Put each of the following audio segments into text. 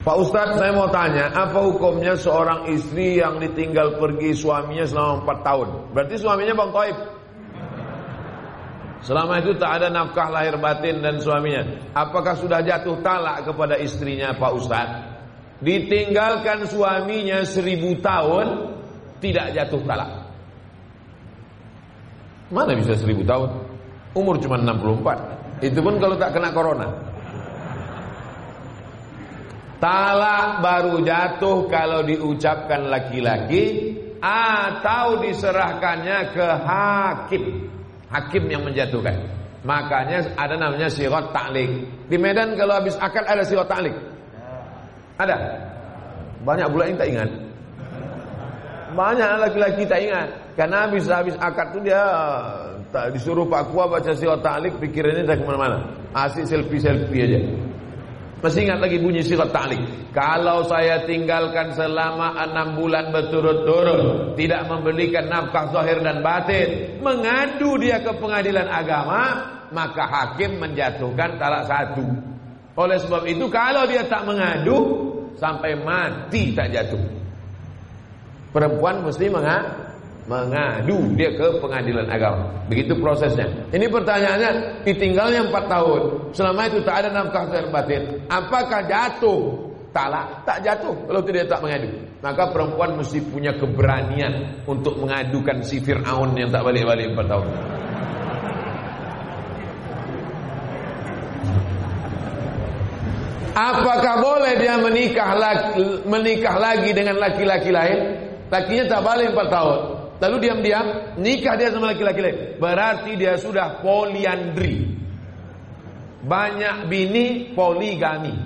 Pak Ustadz saya mau tanya Apa hukumnya seorang istri yang ditinggal pergi suaminya selama 4 tahun? Berarti suaminya Bang Toib? Selama itu tak ada nafkah lahir batin dan suaminya. Apakah sudah jatuh talak kepada istrinya Pak Ustadz? Ditinggalkan suaminya seribu tahun Tidak jatuh talak. Mana bisa seribu tahun? Umur cuma 64 Itu pun kalau tak kena corona Talak baru jatuh kalau diucapkan laki-laki atau diserahkannya ke hakim. Hakim yang menjatuhkan. Makanya ada namanya sirot ta'lik. Di Medan kalau habis akad ada sirot ta'lik. Ada. Banyak pula yang tak ingat. Banyak laki-laki tak ingat. Karena habis habis akad tu dia tak disuruh Pak Kua baca sirot ta'lik pikirannya dah ke mana-mana. Asik selfie-selfie aja. Masih ingat lagi bunyi sirat ta'lik Kalau saya tinggalkan selama enam bulan berturut-turut Tidak memberikan nafkah zahir dan batin Mengadu dia ke pengadilan agama Maka hakim menjatuhkan talak satu. Oleh sebab itu kalau dia tak mengadu Sampai mati tak jatuh. Perempuan mesti mengadu mengadu dia ke pengadilan agama. Begitu prosesnya. Ini pertanyaannya, ditinggalnya 4 tahun. Selama itu tak ada nafkah dan batin. Apakah jatuh? Talak, tak jatuh kalau tidak tak mengadu. Maka perempuan mesti punya keberanian untuk mengadukan si Fir'aun yang tak balik-balik 4 tahun. Apakah boleh dia menikah lagi, menikah lagi dengan laki-laki lain? Lakinya tak balik 4 tahun. Lalu diam-diam nikah dia sama laki-laki lain. Berarti dia sudah poliandri. Banyak bini poligami.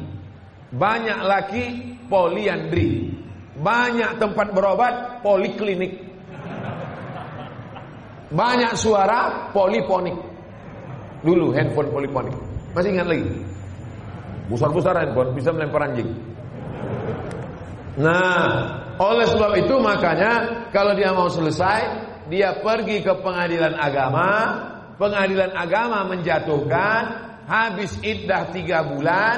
Banyak laki poliandri. Banyak tempat berobat poliklinik. Banyak suara poliponik. Dulu handphone poliponik. Masih ingat lagi? Besar-besar handphone bisa melempar anjing. Nah, oleh sebab itu makanya kalau dia mau selesai, dia pergi ke pengadilan agama, pengadilan agama menjatuhkan, habis iddah tiga bulan,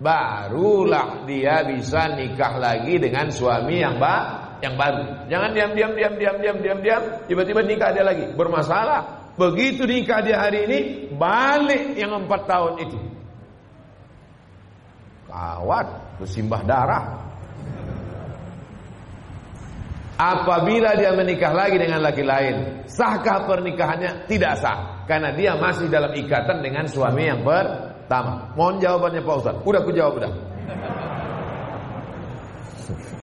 barulah dia bisa nikah lagi dengan suami yang ba yang baru. Jangan diam diam diam diam diam diam diam, tiba-tiba nikah dia lagi. Bermasalah. Begitu nikah dia hari ini, balik yang empat tahun itu. Kawat, bersimbah darah. Apabila dia menikah lagi dengan laki lain, sahkah pernikahannya? Tidak sah, karena dia masih dalam ikatan dengan suami yang pertama. Mohon jawabannya Pak Ustaz. Udah aku jawab udah.